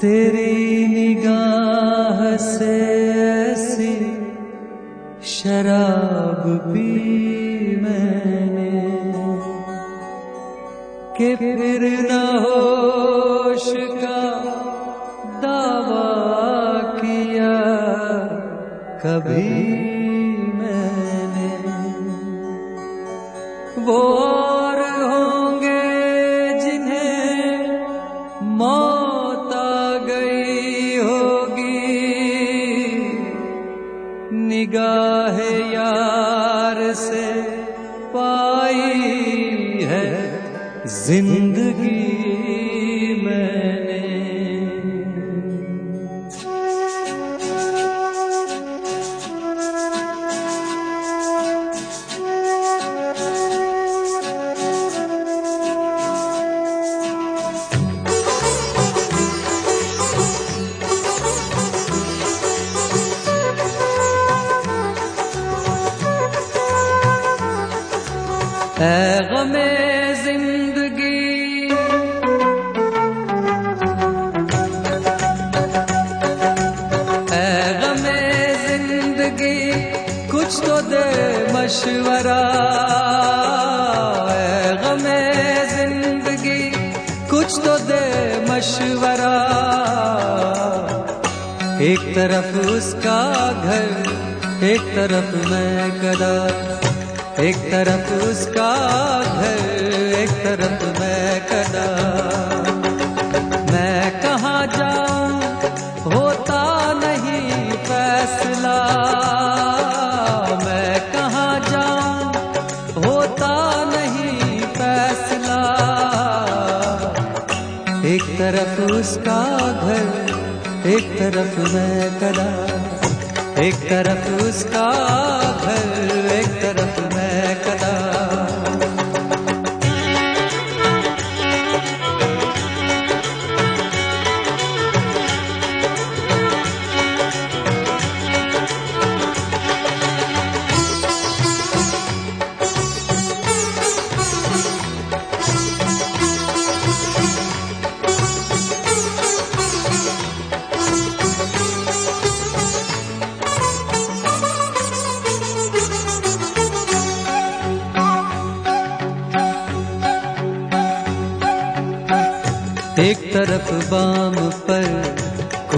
तेरी निगाह से ऐसी शराब पी मैंने, के फिर न होश का दावा किया कभी ज़िंदगी मैंने मशवरा एक तरफ़ उसका घर, एक तरफ़ मैं कदा एक तरफ़ उसका घर, एक तरफ़ उसका घर एक तरफ़ मैं करा एक तरफ़ उसका घर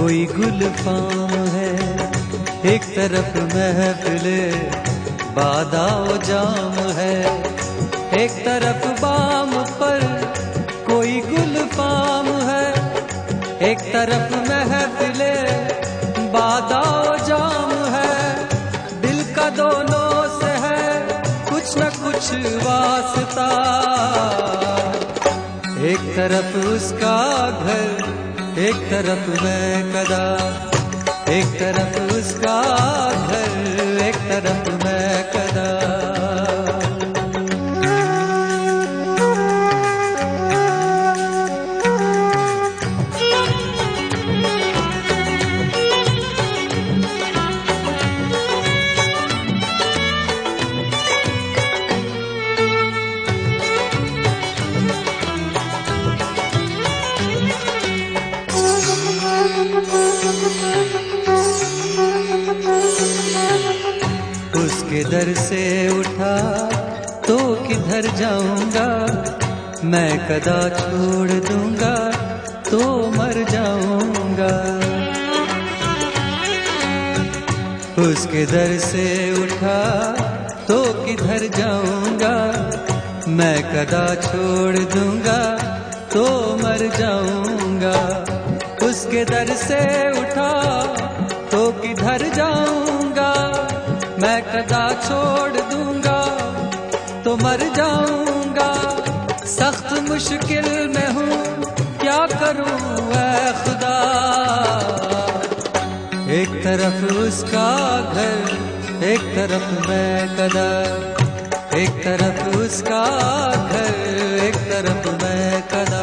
कोई गुल फाम है, एक तरफ़ महफिले बादाओ जाम है। एक तरफ़ बाम पर कोई गुल फाम है, एक तरफ़ महफिले बादाओ जाम है। दिल का दोनों से है, कुछ न कुछ वास्ता। एक तरफ़ उसका घर एक तरफ़ मैं कदा एक तरफ़ उसका दर से उठा तो किधर जाऊँगा? मैं कदा छोड़ दूँगा तो मर जाऊँगा। उसके दर से उठा तो किधर जाऊँगा? मैं कदा छोड़ दूँगा तो मर जाऊँगा। उसके दर से मैं कदा छोड़ दूँगा तो मर जाऊँगा। सख्त मुश्किल में हूँ, क्या करूँ खुदा? एक तरफ़ उसका घर, एक तरफ़ मैं कदा एक तरफ़ उसका घर, एक तरफ़ मैं कदा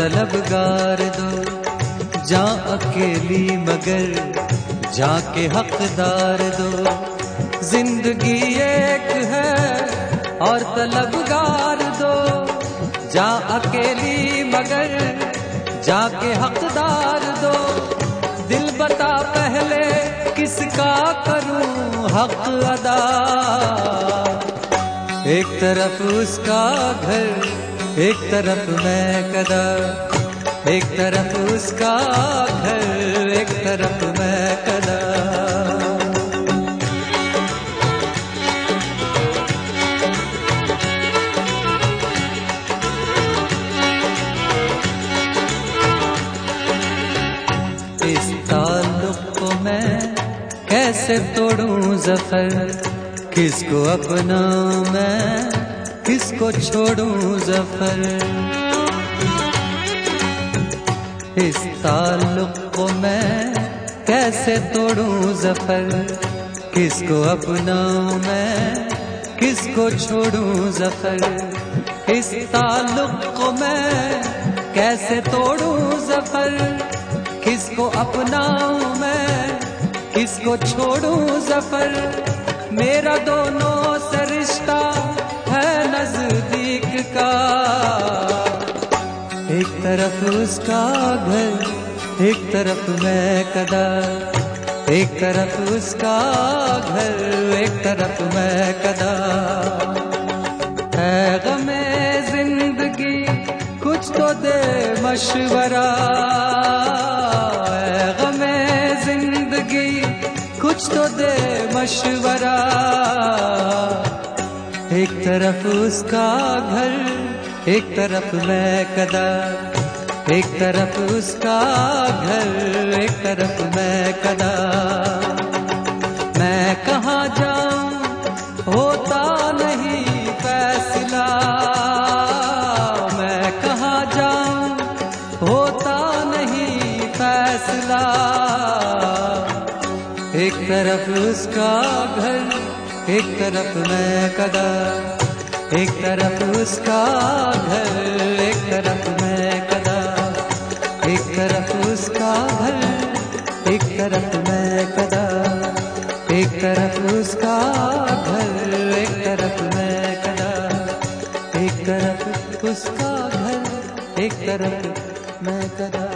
तलबगार दो, जा अकेली मगर जाके हकदार दो। ज़िंदगी एक है और तलबगार दो, जा अकेली मगर जाके हकदार दो। दिल बता पहले किसका करूँ हक अदा। एक तरफ़ उसका घर एक तरफ़ मैं कदा एक तरफ़ उसका घर, एक तरफ़ मैं कदा इस ताल्लुक को मैं कैसे तोड़ूं ज़फ़र? किसको अपना मैं किसको छोड़ूं ज़फ़र? इस ताल्लुक को मैं कैसे तोड़ूं ज़फ़र? किसको अपना मैं? किसको छोड़ूं ज़फ़र? इस ताल्लुक को मैं कैसे तोड़ूं ज़फ़र? किसको अपनाऊं मैं? किसको छोड़ूं ज़फ़र? मेरा दोनों से रिश्ता का। एक तरफ़ उसका घर, एक तरफ़ मैं कदा। एक तरफ़ उसका घर, एक तरफ़ मैं कदा। है गमे ज़िंदगी, कुछ तो दे मशवरा। है गमे ज़िंदगी, कुछ तो दे मशवरा। एक तरफ़ उसका घर, एक तरफ़ मैं कदा एक तरफ़ उसका घर, एक तरफ़ मैं कदा मैं कहाँ जाऊँ, होता नहीं फैसला। मैं कहाँ जाऊँ, होता नहीं फैसला। एक तरफ़ उसका घर एक तरफ़ मैं कदा एक तरफ़ उसका घर, एक तरफ़ मैं कदा एक तरफ़ उसका घर, एक तरफ़ मैं कदा एक तरफ़ उसका घर, एक तरफ़ मैं कदा एक तरफ़ उसका घर, एक तरफ़ मैं कदा